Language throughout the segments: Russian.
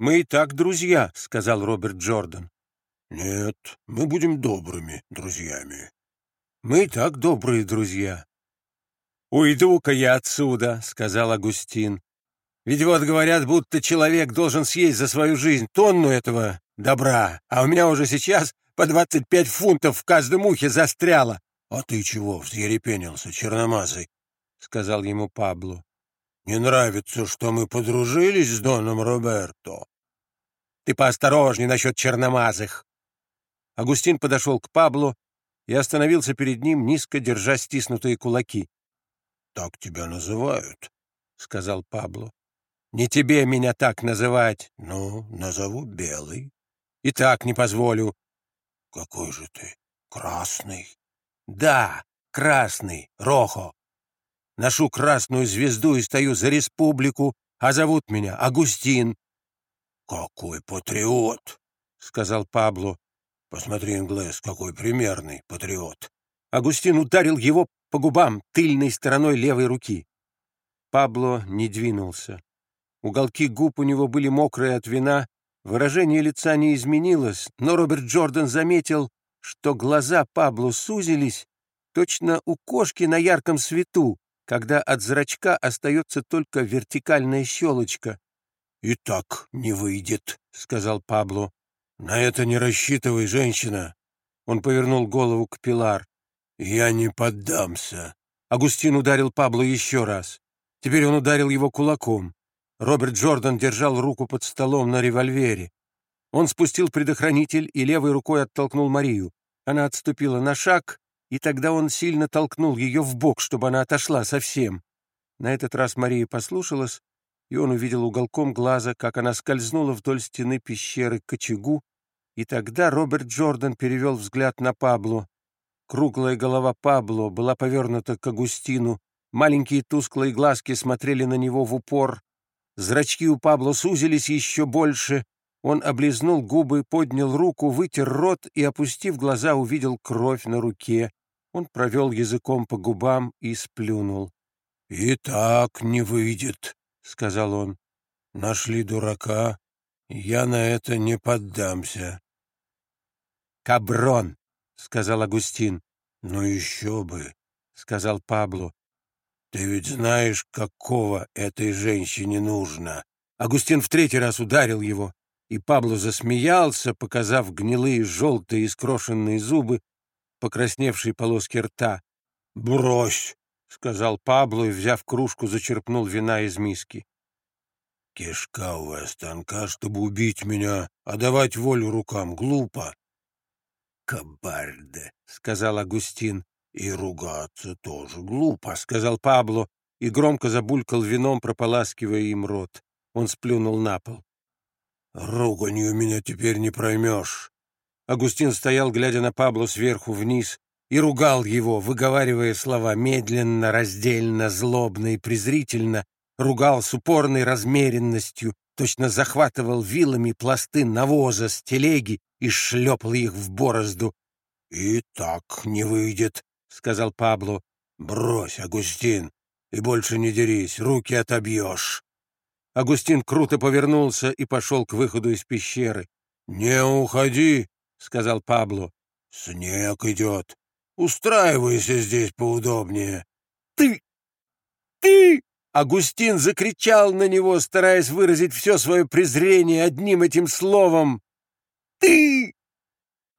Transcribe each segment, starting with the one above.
«Мы и так друзья», — сказал Роберт Джордан. «Нет, мы будем добрыми друзьями». «Мы и так добрые друзья». «Уйду-ка я отсюда», — сказал Агустин. «Ведь вот говорят, будто человек должен съесть за свою жизнь тонну этого добра, а у меня уже сейчас по двадцать пять фунтов в каждом ухе застряло». «А ты чего взъерепенился, черномазый?» — сказал ему Пабло. «Не нравится, что мы подружились с Доном Роберто?» «Ты поосторожней насчет черномазых!» Агустин подошел к Пабло и остановился перед ним, низко держа стиснутые кулаки. «Так тебя называют», — сказал Пабло. «Не тебе меня так называть». «Ну, назову Белый». «И так не позволю». «Какой же ты? Красный?» «Да, красный, Рохо. Ношу красную звезду и стою за республику, а зовут меня Агустин». «Какой патриот!» — сказал Пабло. «Посмотри, Инглес, какой примерный патриот!» Агустин ударил его по губам тыльной стороной левой руки. Пабло не двинулся. Уголки губ у него были мокрые от вина, выражение лица не изменилось, но Роберт Джордан заметил, что глаза Пабло сузились, точно у кошки на ярком свету, когда от зрачка остается только вертикальная щелочка. — И так не выйдет, — сказал Пабло. — На это не рассчитывай, женщина. Он повернул голову к Пилар. — Я не поддамся. Агустин ударил Пабло еще раз. Теперь он ударил его кулаком. Роберт Джордан держал руку под столом на револьвере. Он спустил предохранитель и левой рукой оттолкнул Марию. Она отступила на шаг, и тогда он сильно толкнул ее в бок, чтобы она отошла совсем. На этот раз Мария послушалась, и он увидел уголком глаза, как она скользнула вдоль стены пещеры к очагу, и тогда Роберт Джордан перевел взгляд на Пабло. Круглая голова Пабло была повернута к Агустину, маленькие тусклые глазки смотрели на него в упор, зрачки у Пабло сузились еще больше, он облизнул губы, поднял руку, вытер рот и, опустив глаза, увидел кровь на руке. Он провел языком по губам и сплюнул. — И так не выйдет, — сказал он. — Нашли дурака. Я на это не поддамся. — Каброн, — сказал Агустин. — Ну еще бы, — сказал Пабло. — Ты ведь знаешь, какого этой женщине нужно. Агустин в третий раз ударил его и Пабло засмеялся, показав гнилые желтые искрошенные зубы, покрасневшие полоски рта. «Брось!» — сказал Пабло и, взяв кружку, зачерпнул вина из миски. «Кишка у вас тонка, чтобы убить меня, а давать волю рукам глупо». «Кабарде», — сказал Агустин. «И ругаться тоже глупо», — сказал Пабло и громко забулькал вином, прополаскивая им рот. Он сплюнул на пол. «Руганью меня теперь не проймешь». Агустин стоял, глядя на Пабло сверху вниз, и ругал его, выговаривая слова медленно, раздельно, злобно и презрительно, ругал с упорной размеренностью, точно захватывал вилами пласты навоза с телеги и шлепал их в борозду. — И так не выйдет, — сказал Пабло. — Брось, Агустин, и больше не дерись, руки отобьешь. Агустин круто повернулся и пошел к выходу из пещеры. «Не уходи», — сказал Пабло. «Снег идет. Устраивайся здесь поудобнее». «Ты! Ты!» Агустин закричал на него, стараясь выразить все свое презрение одним этим словом. «Ты!»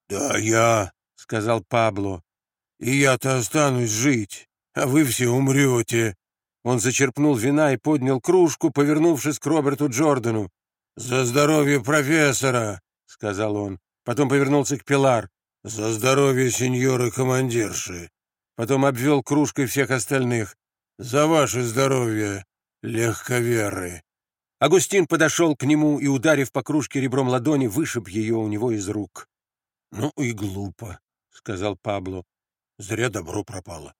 «Да я», — сказал Пабло. «И я-то останусь жить, а вы все умрете». Он зачерпнул вина и поднял кружку, повернувшись к Роберту Джордану. «За здоровье профессора!» — сказал он. Потом повернулся к Пилар. «За здоровье сеньоры-командирши!» Потом обвел кружкой всех остальных. «За ваше здоровье, легковеры!» Агустин подошел к нему и, ударив по кружке ребром ладони, вышиб ее у него из рук. «Ну и глупо», — сказал Пабло. «Зря добро пропало».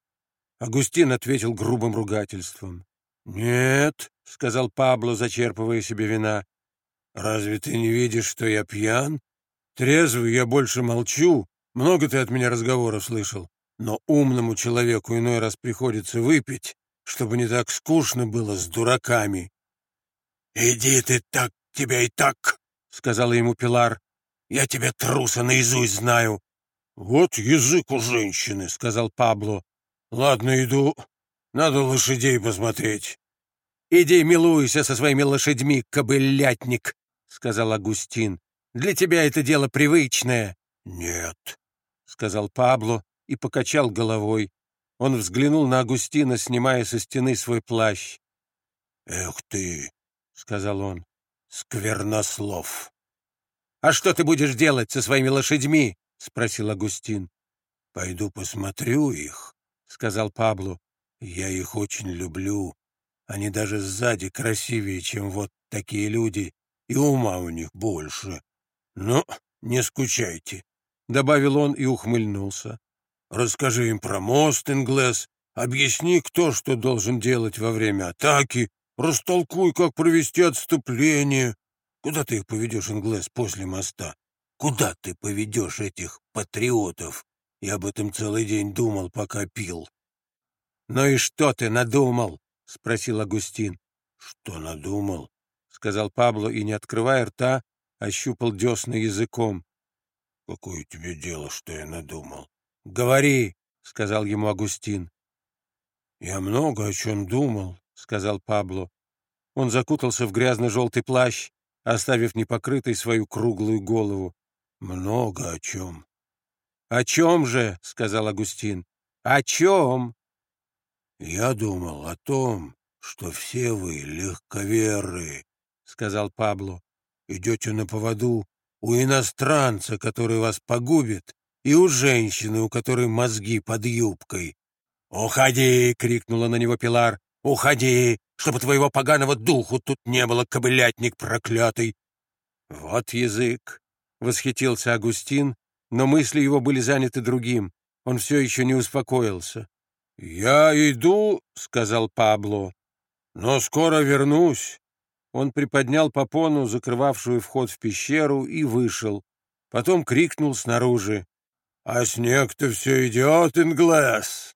Агустин ответил грубым ругательством. «Нет», — сказал Пабло, зачерпывая себе вина. «Разве ты не видишь, что я пьян? Трезвый я больше молчу. Много ты от меня разговоров слышал. Но умному человеку иной раз приходится выпить, чтобы не так скучно было с дураками». «Иди ты так тебя и так», — сказала ему Пилар. «Я тебя, труса, наизусть знаю». «Вот язык у женщины», — сказал Пабло. «Ладно, иду. Надо лошадей посмотреть». «Иди милуйся со своими лошадьми, кобылятник», — сказал Агустин. «Для тебя это дело привычное». «Нет», — сказал Пабло и покачал головой. Он взглянул на Агустина, снимая со стены свой плащ. «Эх ты», — сказал он, — «сквернослов». «А что ты будешь делать со своими лошадьми?» — спросил Агустин. «Пойду посмотрю их», — сказал Пабло. «Я их очень люблю. Они даже сзади красивее, чем вот такие люди, и ума у них больше. Но не скучайте», — добавил он и ухмыльнулся. «Расскажи им про мост, Инглес, объясни, кто что должен делать во время атаки, растолкуй, как провести отступление. Куда ты их поведешь, Инглес, после моста? Куда ты поведешь этих патриотов? Я об этом целый день думал, пока пил». «Ну и что ты надумал?» — спросил Агустин. «Что надумал?» — сказал Пабло и, не открывая рта, ощупал десны языком. «Какое тебе дело, что я надумал?» «Говори!» — сказал ему Агустин. «Я много о чем думал», — сказал Пабло. Он закутался в грязно-желтый плащ, оставив непокрытой свою круглую голову. «Много о чем». «О чем же?» — сказал Агустин. «О чем?» «Я думал о том, что все вы легковеры», — сказал Пабло. «Идете на поводу у иностранца, который вас погубит, и у женщины, у которой мозги под юбкой». «Уходи!» — крикнула на него Пилар. «Уходи, чтобы твоего поганого духу тут не было, кобылятник проклятый!» «Вот язык!» — восхитился Агустин, но мысли его были заняты другим. Он все еще не успокоился. «Я иду», — сказал Пабло, — «но скоро вернусь». Он приподнял попону, закрывавшую вход в пещеру, и вышел. Потом крикнул снаружи. «А снег-то все идет, Инглес!»